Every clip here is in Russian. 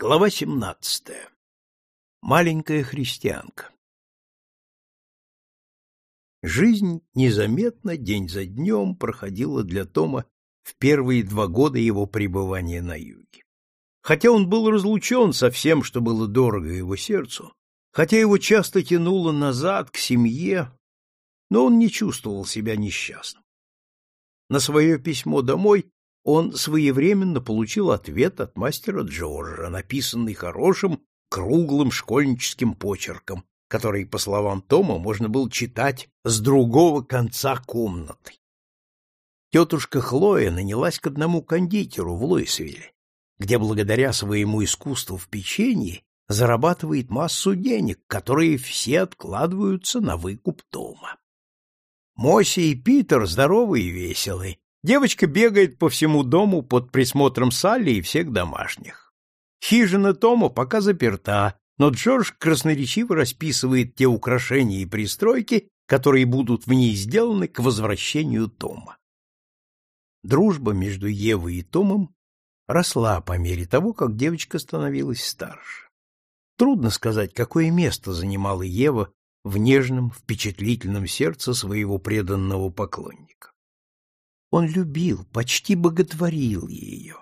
Глава 17. Маленькая христианка. Жизнь незаметно день за днем проходила для Тома в первые два года его пребывания на юге. Хотя он был разлучен со всем, что было дорого его сердцу, хотя его часто тянуло назад к семье, но он не чувствовал себя несчастным. На свое письмо домой он своевременно получил ответ от мастера Джорджа, написанный хорошим, круглым школьническим почерком, который, по словам Тома, можно было читать с другого конца комнаты. Тетушка Хлоя нанялась к одному кондитеру в Луисвилле, где благодаря своему искусству в печенье зарабатывает массу денег, которые все откладываются на выкуп Тома. Моси и Питер здоровы и веселы, Девочка бегает по всему дому под присмотром Салли и всех домашних. Хижина Тома пока заперта, но Джордж красноречиво расписывает те украшения и пристройки, которые будут в ней сделаны к возвращению Тома. Дружба между Евой и Томом росла по мере того, как девочка становилась старше. Трудно сказать, какое место занимала Ева в нежном, впечатлительном сердце своего преданного поклонника. Он любил, почти боготворил ее.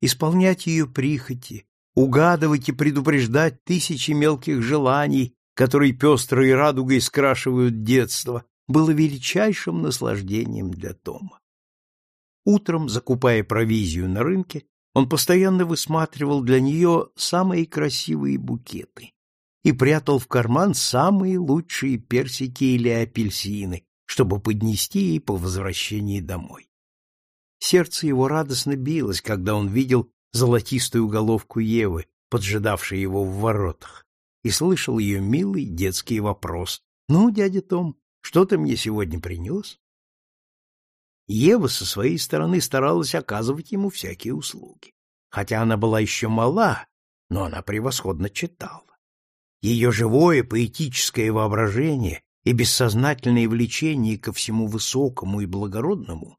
Исполнять ее прихоти, угадывать и предупреждать тысячи мелких желаний, которые пестрой радугой скрашивают детство, было величайшим наслаждением для Тома. Утром, закупая провизию на рынке, он постоянно высматривал для нее самые красивые букеты и прятал в карман самые лучшие персики или апельсины, чтобы поднести ей по возвращении домой. Сердце его радостно билось, когда он видел золотистую головку Евы, поджидавшей его в воротах, и слышал ее милый детский вопрос. «Ну, дядя Том, что ты мне сегодня принес?» Ева со своей стороны старалась оказывать ему всякие услуги. Хотя она была еще мала, но она превосходно читала. Ее живое поэтическое воображение и бессознательное влечение ко всему высокому и благородному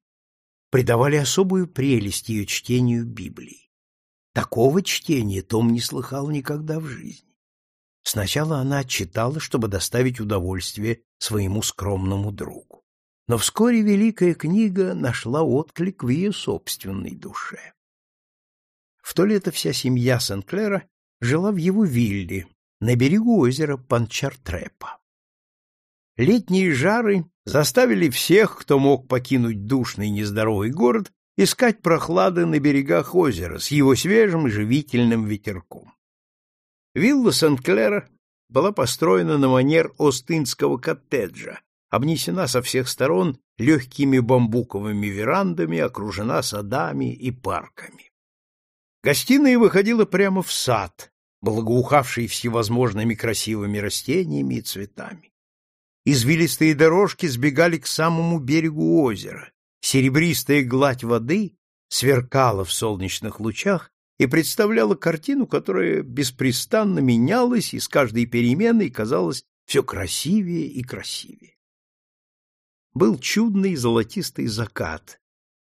придавали особую прелесть ее чтению Библии. Такого чтения Том не слыхал никогда в жизни. Сначала она читала, чтобы доставить удовольствие своему скромному другу. Но вскоре великая книга нашла отклик в ее собственной душе. В то лето вся семья Сен-Клера жила в его вилле на берегу озера Панчартрепа. Летние жары заставили всех, кто мог покинуть душный нездоровый город, искать прохлады на берегах озера с его свежим живительным ветерком. Вилла Сент-Клера была построена на манер остинского коттеджа, обнесена со всех сторон легкими бамбуковыми верандами, окружена садами и парками. Гостиная выходила прямо в сад, благоухавший всевозможными красивыми растениями и цветами. Извилистые дорожки сбегали к самому берегу озера. Серебристая гладь воды сверкала в солнечных лучах и представляла картину, которая беспрестанно менялась и с каждой переменой казалась все красивее и красивее. Был чудный золотистый закат,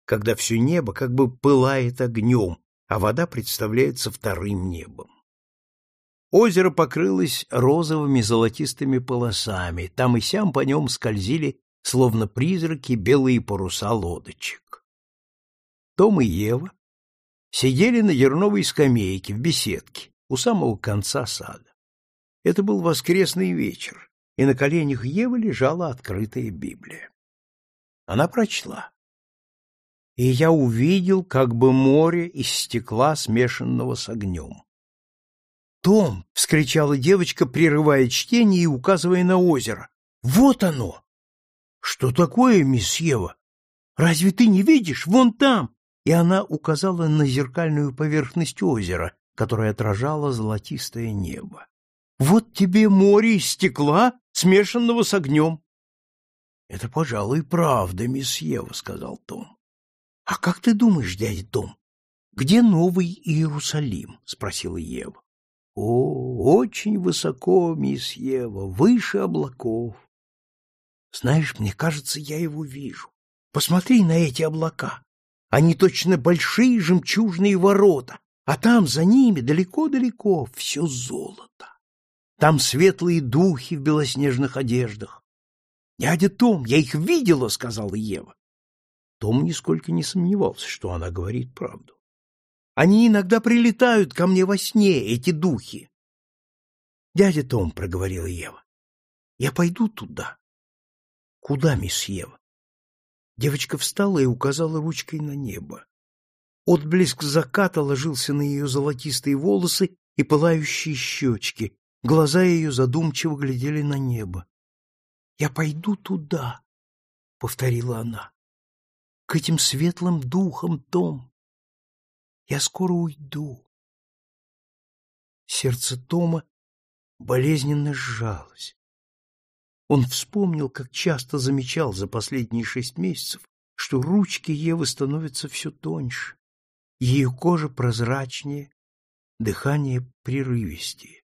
когда все небо как бы пылает огнем, а вода представляется вторым небом. Озеро покрылось розовыми золотистыми полосами, там и сям по нем скользили, словно призраки, белые паруса лодочек. Том и Ева сидели на дерновой скамейке в беседке у самого конца сада. Это был воскресный вечер, и на коленях Евы лежала открытая Библия. Она прочла. «И я увидел как бы море из стекла, смешанного с огнем. Том, — вскричала девочка, прерывая чтение и указывая на озеро. — Вот оно! — Что такое, мисс Ева? Разве ты не видишь? Вон там! И она указала на зеркальную поверхность озера, которая отражала золотистое небо. — Вот тебе море из стекла, смешанного с огнем. — Это, пожалуй, правда, мисс Ева, — сказал Том. — А как ты думаешь, дядя Том, где Новый Иерусалим? — спросила Ева. О, очень высоко, мисс Ева, выше облаков. Знаешь, мне кажется, я его вижу. Посмотри на эти облака. Они точно большие жемчужные ворота, А там, за ними, далеко-далеко, все золото. Там светлые духи в белоснежных одеждах. «Дядя Том, я их видела!» — сказала Ева. Том нисколько не сомневался, что она говорит правду. «Они иногда прилетают ко мне во сне, эти духи!» «Дядя Том», — проговорила Ева, — «я пойду туда». «Куда, мисс Ева?» Девочка встала и указала ручкой на небо. Отблеск заката ложился на ее золотистые волосы и пылающие щечки. Глаза ее задумчиво глядели на небо. «Я пойду туда», — повторила она, — «к этим светлым духам, Том. Я скоро уйду». Сердце Тома болезненно сжалось. Он вспомнил, как часто замечал за последние шесть месяцев, что ручки Евы становятся все тоньше, ее кожа прозрачнее, дыхание прерывистее.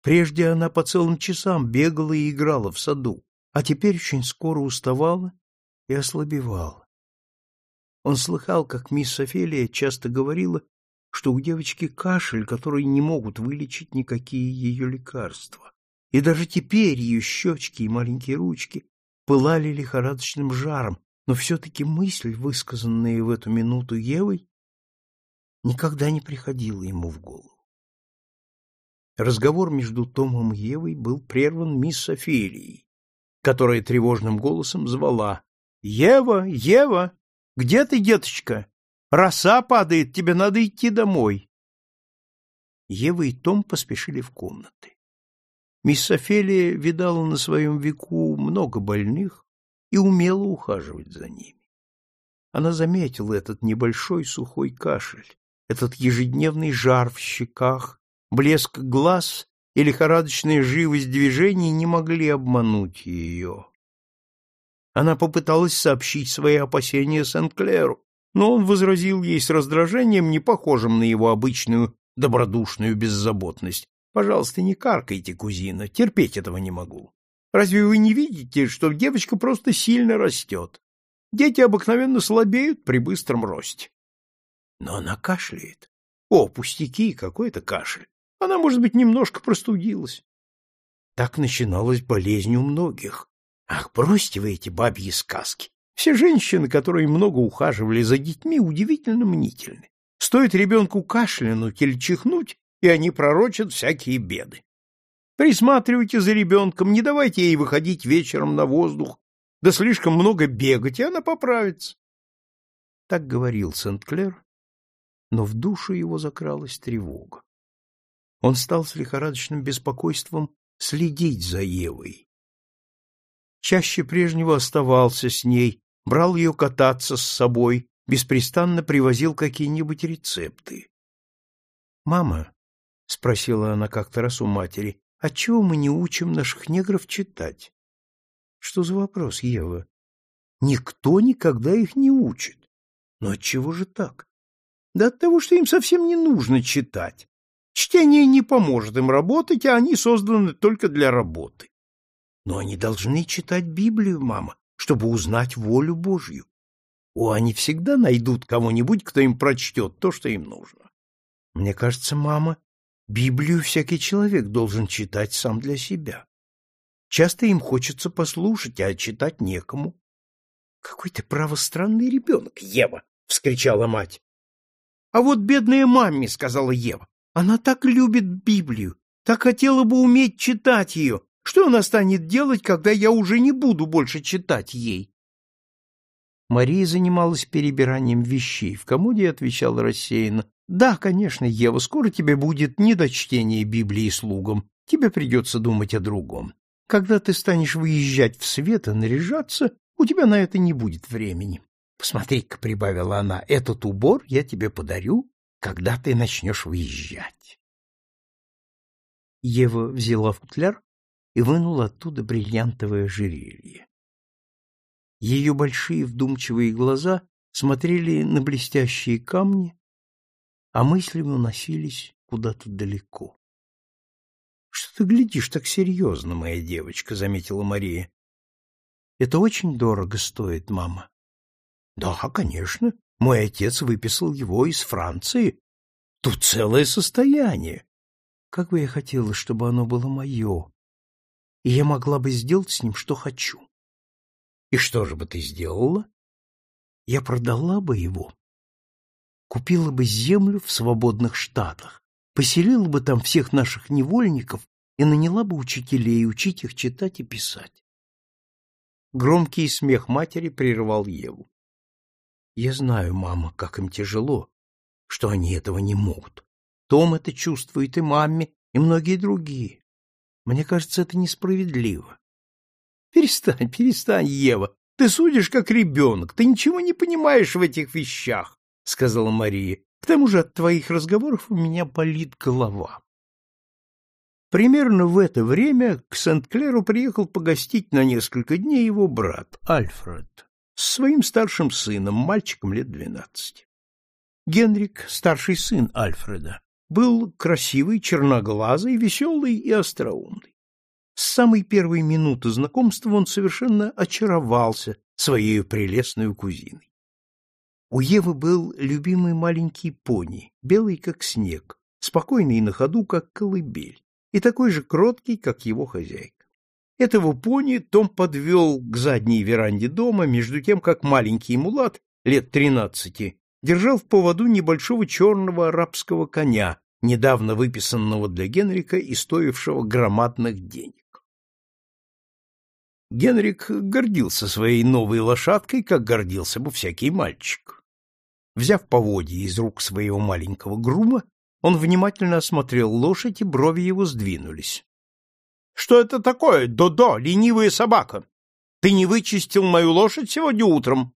Прежде она по целым часам бегала и играла в саду, а теперь очень скоро уставала и ослабевала. Он слыхал, как мисс Офелия часто говорила, что у девочки кашель, который не могут вылечить никакие ее лекарства. И даже теперь ее щечки и маленькие ручки пылали лихорадочным жаром, но все-таки мысль, высказанная в эту минуту Евой, никогда не приходила ему в голову. Разговор между Томом и Евой был прерван мисс Офелией, которая тревожным голосом звала «Ева, Ева, где ты, деточка? Роса падает, тебе надо идти домой». Ева и Том поспешили в комнаты. Мисс Офелия видала на своем веку много больных и умела ухаживать за ними. Она заметила этот небольшой сухой кашель, этот ежедневный жар в щеках, блеск глаз и лихорадочная живость движений не могли обмануть ее. Она попыталась сообщить свои опасения Сен-Клеру, но он возразил ей с раздражением, не похожим на его обычную добродушную беззаботность, Пожалуйста, не каркайте, кузина, терпеть этого не могу. Разве вы не видите, что девочка просто сильно растет? Дети обыкновенно слабеют при быстром росте. Но она кашляет. О, пустяки, какой это кашель. Она, может быть, немножко простудилась. Так начиналась болезнь у многих. Ах, бросьте вы эти бабьи сказки. Все женщины, которые много ухаживали за детьми, удивительно мнительны. Стоит ребенку кашлянуть или чихнуть, и они пророчат всякие беды. Присматривайте за ребенком, не давайте ей выходить вечером на воздух, да слишком много бегать, и она поправится. Так говорил Сент-Клер, но в душу его закралась тревога. Он стал с лихорадочным беспокойством следить за Евой. Чаще прежнего оставался с ней, брал ее кататься с собой, беспрестанно привозил какие-нибудь рецепты. «Мама», — спросила она как-то раз у матери, — отчего мы не учим наших негров читать? — Что за вопрос, Ева? — Никто никогда их не учит. Но отчего же так? Да от того, что им совсем не нужно читать. Чтение не поможет им работать, а они созданы только для работы. Но они должны читать Библию, мама, чтобы узнать волю Божью. О, они всегда найдут кого-нибудь, кто им прочтет то, что им нужно. Мне кажется, мама, Библию всякий человек должен читать сам для себя. Часто им хочется послушать, а читать некому. — Какой ты правостранный ребенок, Ева! — вскричала мать. — А вот бедная маме, — сказала Ева, — она так любит Библию, так хотела бы уметь читать ее. Что она станет делать, когда я уже не буду больше читать ей? Мария занималась перебиранием вещей в комоде и отвечала рассеянно. Да, конечно, Ева, скоро тебе будет не до чтения Библии слугам. Тебе придется думать о другом. Когда ты станешь выезжать в свет и наряжаться, у тебя на это не будет времени. Посмотри-ка, — прибавила она, — этот убор я тебе подарю, когда ты начнешь выезжать. Ева взяла футляр и вынула оттуда бриллиантовое ожерелье. Ее большие вдумчивые глаза смотрели на блестящие камни, а мысли уносились куда-то далеко. — Что ты глядишь так серьезно, моя девочка? — заметила Мария. — Это очень дорого стоит, мама. — Да, конечно. Мой отец выписал его из Франции. Тут целое состояние. Как бы я хотела, чтобы оно было мое, и я могла бы сделать с ним, что хочу. И что же бы ты сделала? Я продала бы его, купила бы землю в свободных штатах, поселила бы там всех наших невольников и наняла бы учителей учить их читать и писать. Громкий смех матери прервал Еву. Я знаю, мама, как им тяжело, что они этого не могут. Том это чувствует и маме, и многие другие. Мне кажется, это несправедливо. Перестань, перестань, Ева. Ты судишь как ребенок. Ты ничего не понимаешь в этих вещах, сказала Мария. К тому же от твоих разговоров у меня болит голова. Примерно в это время к Сент-Клеру приехал погостить на несколько дней его брат Альфред с своим старшим сыном, мальчиком лет двенадцати. Генрик, старший сын Альфреда, был красивый, черноглазый, веселый и остроумный. С самой первой минуты знакомства он совершенно очаровался своей прелестной кузиной. У Евы был любимый маленький пони, белый как снег, спокойный на ходу, как колыбель, и такой же кроткий, как его хозяйка. Этого пони Том подвел к задней веранде дома, между тем, как маленький мулат, лет тринадцати, держал в поводу небольшого черного арабского коня, недавно выписанного для Генрика и стоившего громадных денег. Генрик гордился своей новой лошадкой, как гордился бы всякий мальчик. Взяв поводья из рук своего маленького грума, он внимательно осмотрел лошадь, и брови его сдвинулись. — Что это такое, Додо, ленивая собака? Ты не вычистил мою лошадь сегодня утром? —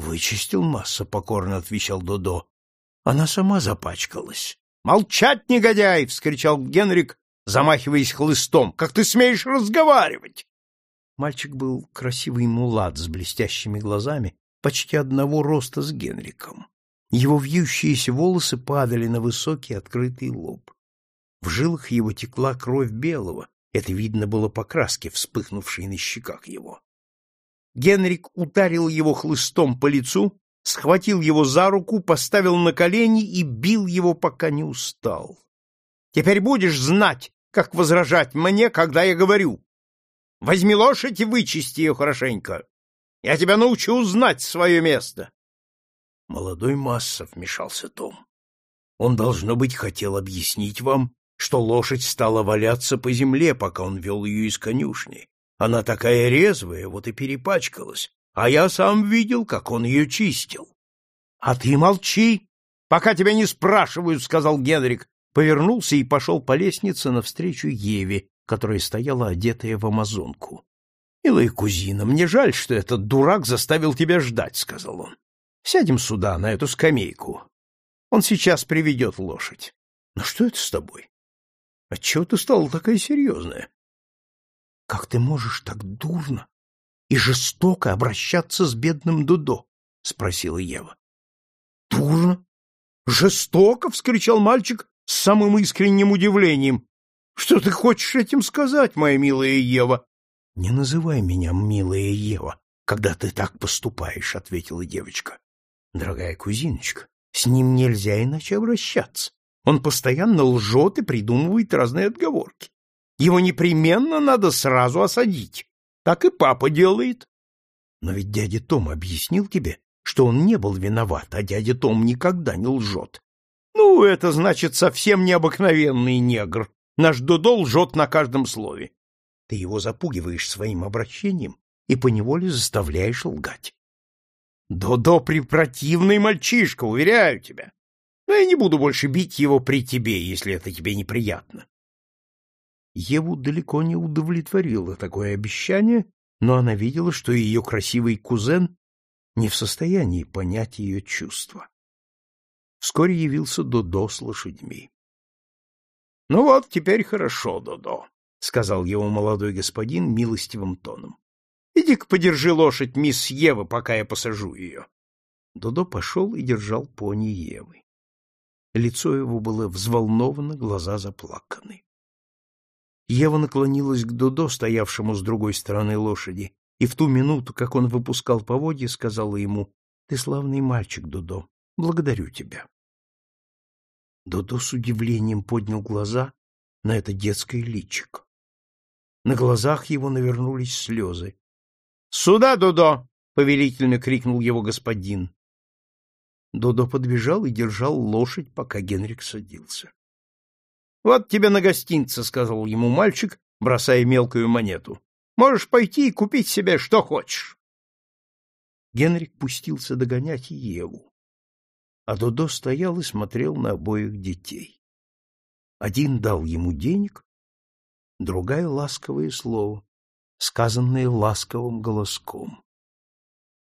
Вычистил, масса, — покорно отвечал Додо. Она сама запачкалась. — Молчать, негодяй! — вскричал Генрик, замахиваясь хлыстом. — Как ты смеешь разговаривать? Мальчик был красивый мулат с блестящими глазами, почти одного роста с Генриком. Его вьющиеся волосы падали на высокий открытый лоб. В жилах его текла кровь белого, это видно было по краске, вспыхнувшей на щеках его. Генрик ударил его хлыстом по лицу, схватил его за руку, поставил на колени и бил его, пока не устал. — Теперь будешь знать, как возражать мне, когда я говорю, Возьми лошадь и вычисти ее хорошенько. Я тебя научу узнать свое место. Молодой Масса вмешался Том. Он, должно быть, хотел объяснить вам, что лошадь стала валяться по земле, пока он вел ее из конюшни. Она такая резвая, вот и перепачкалась, а я сам видел, как он ее чистил. — А ты молчи, пока тебя не спрашивают, — сказал Генрик, повернулся и пошел по лестнице навстречу Еве, которая стояла одетая в амазонку. — Милая кузина, мне жаль, что этот дурак заставил тебя ждать, — сказал он. — Сядем сюда, на эту скамейку. Он сейчас приведет лошадь. — Но что это с тобой? Отчего ты стала такая серьезная? — Как ты можешь так дурно и жестоко обращаться с бедным Дудо? — спросила Ева. — Дурно? Жестоко? — вскричал мальчик с самым искренним удивлением. Что ты хочешь этим сказать, моя милая Ева? — Не называй меня милая Ева, когда ты так поступаешь, — ответила девочка. — Дорогая кузиночка, с ним нельзя иначе обращаться. Он постоянно лжет и придумывает разные отговорки. Его непременно надо сразу осадить. Так и папа делает. Но ведь дядя Том объяснил тебе, что он не был виноват, а дядя Том никогда не лжет. Ну, это значит совсем необыкновенный негр, Наш Додо лжет на каждом слове. Ты его запугиваешь своим обращением и поневоле заставляешь лгать. Додо препротивный мальчишка, уверяю тебя. Но я не буду больше бить его при тебе, если это тебе неприятно. Еву далеко не удовлетворило такое обещание, но она видела, что ее красивый кузен не в состоянии понять ее чувства. Вскоре явился Додо с лошадьми. — Ну вот, теперь хорошо, Додо, — сказал его молодой господин милостивым тоном. — Иди-ка подержи лошадь мисс Евы, пока я посажу ее. Додо пошел и держал пони Евы. Лицо его было взволновано, глаза заплаканы. Ева наклонилась к Додо, стоявшему с другой стороны лошади, и в ту минуту, как он выпускал поводья, сказала ему, — Ты славный мальчик, Додо, благодарю тебя. Додо с удивлением поднял глаза на это детское личико. На глазах его навернулись слезы. — Сюда, Додо! — повелительно крикнул его господин. Додо подбежал и держал лошадь, пока Генрик садился. — Вот тебе на гостинце, — сказал ему мальчик, бросая мелкую монету. — Можешь пойти и купить себе что хочешь. Генрик пустился догонять Еву, а Додо стоял и смотрел на обоих детей. Один дал ему денег, другая — ласковое слово, сказанное ласковым голоском.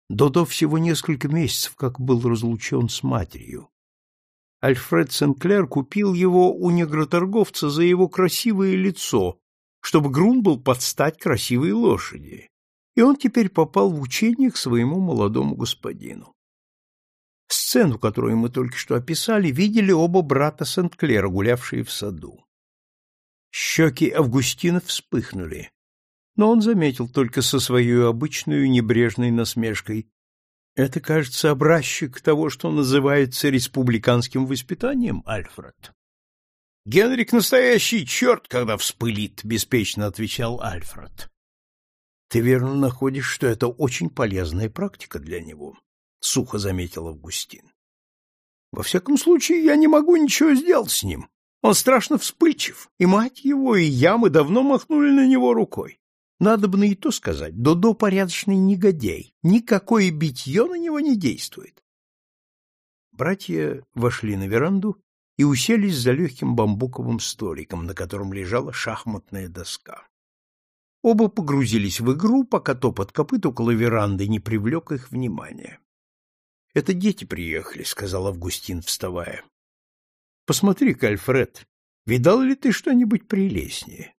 Додо всего несколько месяцев как был разлучен с матерью. Альфред Сенклер купил его у негроторговца за его красивое лицо, чтобы грунт был под стать красивой лошади, и он теперь попал в учение к своему молодому господину. Сцену, которую мы только что описали, видели оба брата Сент-Клера, гулявшие в саду. Щеки Августина вспыхнули, но он заметил только со своей обычной небрежной насмешкой. Это, кажется, образчик того, что называется республиканским воспитанием, Альфред. Генрик настоящий черт, когда вспылит, беспечно отвечал Альфред. Ты верно находишь, что это очень полезная практика для него, сухо заметил Августин. Во всяком случае, я не могу ничего сделать с ним. Он страшно вспыльчив, и мать его, и я мы давно махнули на него рукой. Надо бы на и то сказать, Додо порядочный негодяй, никакое битье на него не действует. Братья вошли на веранду и уселись за легким бамбуковым столиком, на котором лежала шахматная доска. Оба погрузились в игру, пока топот копыт около веранды не привлек их внимания. — Это дети приехали, — сказал Августин, вставая. — Посмотри-ка, Альфред, видал ли ты что-нибудь прелестнее?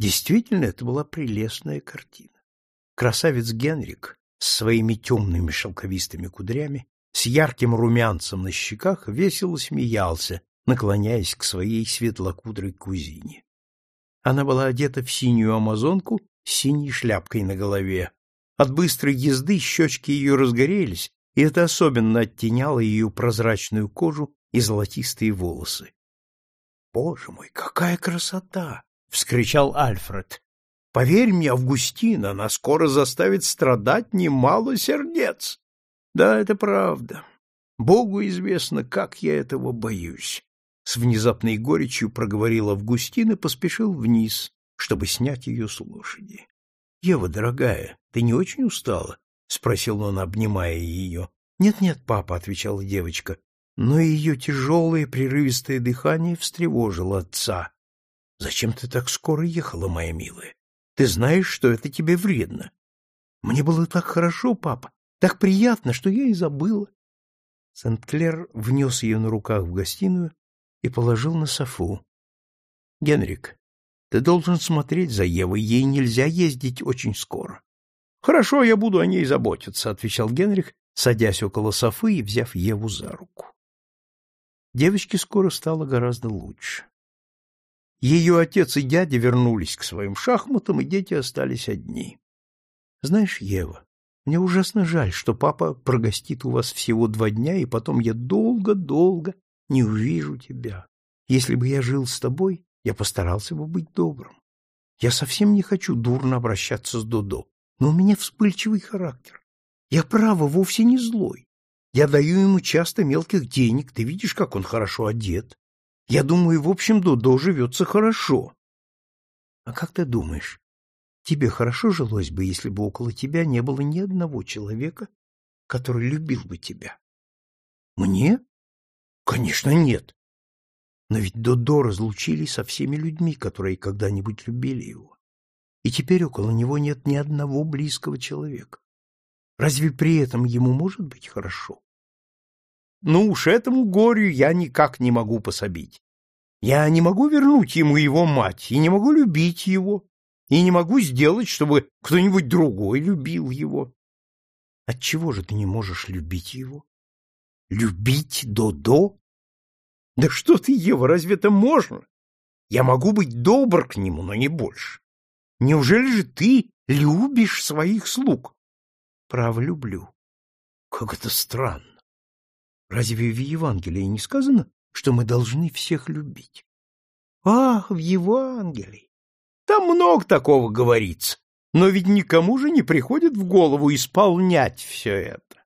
Действительно, это была прелестная картина. Красавец Генрик с своими темными шелковистыми кудрями, с ярким румянцем на щеках, весело смеялся, наклоняясь к своей светлокудрой кузине. Она была одета в синюю амазонку с синей шляпкой на голове. От быстрой езды щечки ее разгорелись, и это особенно оттеняло ее прозрачную кожу и золотистые волосы. Боже мой, какая красота! — вскричал Альфред. — Поверь мне, Августин, она скоро заставит страдать немало сердец. Да, это правда. Богу известно, как я этого боюсь. С внезапной горечью проговорил Августин и поспешил вниз, чтобы снять ее с лошади. — Ева, дорогая, ты не очень устала? — спросил он, обнимая ее. «Нет, — Нет-нет, папа, — отвечала девочка, но ее тяжелое прерывистое дыхание встревожило отца. Зачем ты так скоро ехала, моя милая? Ты знаешь, что это тебе вредно. Мне было так хорошо, папа, так приятно, что я и забыла. Сент-Клер внес ее на руках в гостиную и положил на софу. — Генрик, ты должен смотреть за Евой, ей нельзя ездить очень скоро. — Хорошо, я буду о ней заботиться, — отвечал Генрих, садясь около софы и взяв Еву за руку. Девочке скоро стало гораздо лучше. Ее отец и дядя вернулись к своим шахматам, и дети остались одни. Знаешь, Ева, мне ужасно жаль, что папа прогостит у вас всего два дня, и потом я долго-долго не увижу тебя. Если бы я жил с тобой, я постарался бы быть добрым. Я совсем не хочу дурно обращаться с Додо, но у меня вспыльчивый характер. Я, право, вовсе не злой. Я даю ему часто мелких денег, ты видишь, как он хорошо одет. Я думаю, в общем, Дудо живется хорошо. А как ты думаешь, тебе хорошо жилось бы, если бы около тебя не было ни одного человека, который любил бы тебя? Мне? Конечно, нет. Но ведь Додо разлучили со всеми людьми, которые когда-нибудь любили его. И теперь около него нет ни одного близкого человека. Разве при этом ему может быть хорошо? Ну уж этому горю я никак не могу пособить. Я не могу вернуть ему его мать, и не могу любить его, и не могу сделать, чтобы кто-нибудь другой любил его. Отчего же ты не можешь любить его? Любить Додо? Да что ты, Ева, разве это можно? Я могу быть добр к нему, но не больше. Неужели же ты любишь своих слуг? Право, люблю. Как это странно. Разве в Евангелии не сказано, что мы должны всех любить. Ах, в Евангелии! Там много такого говорится, но ведь никому же не приходит в голову исполнять все это.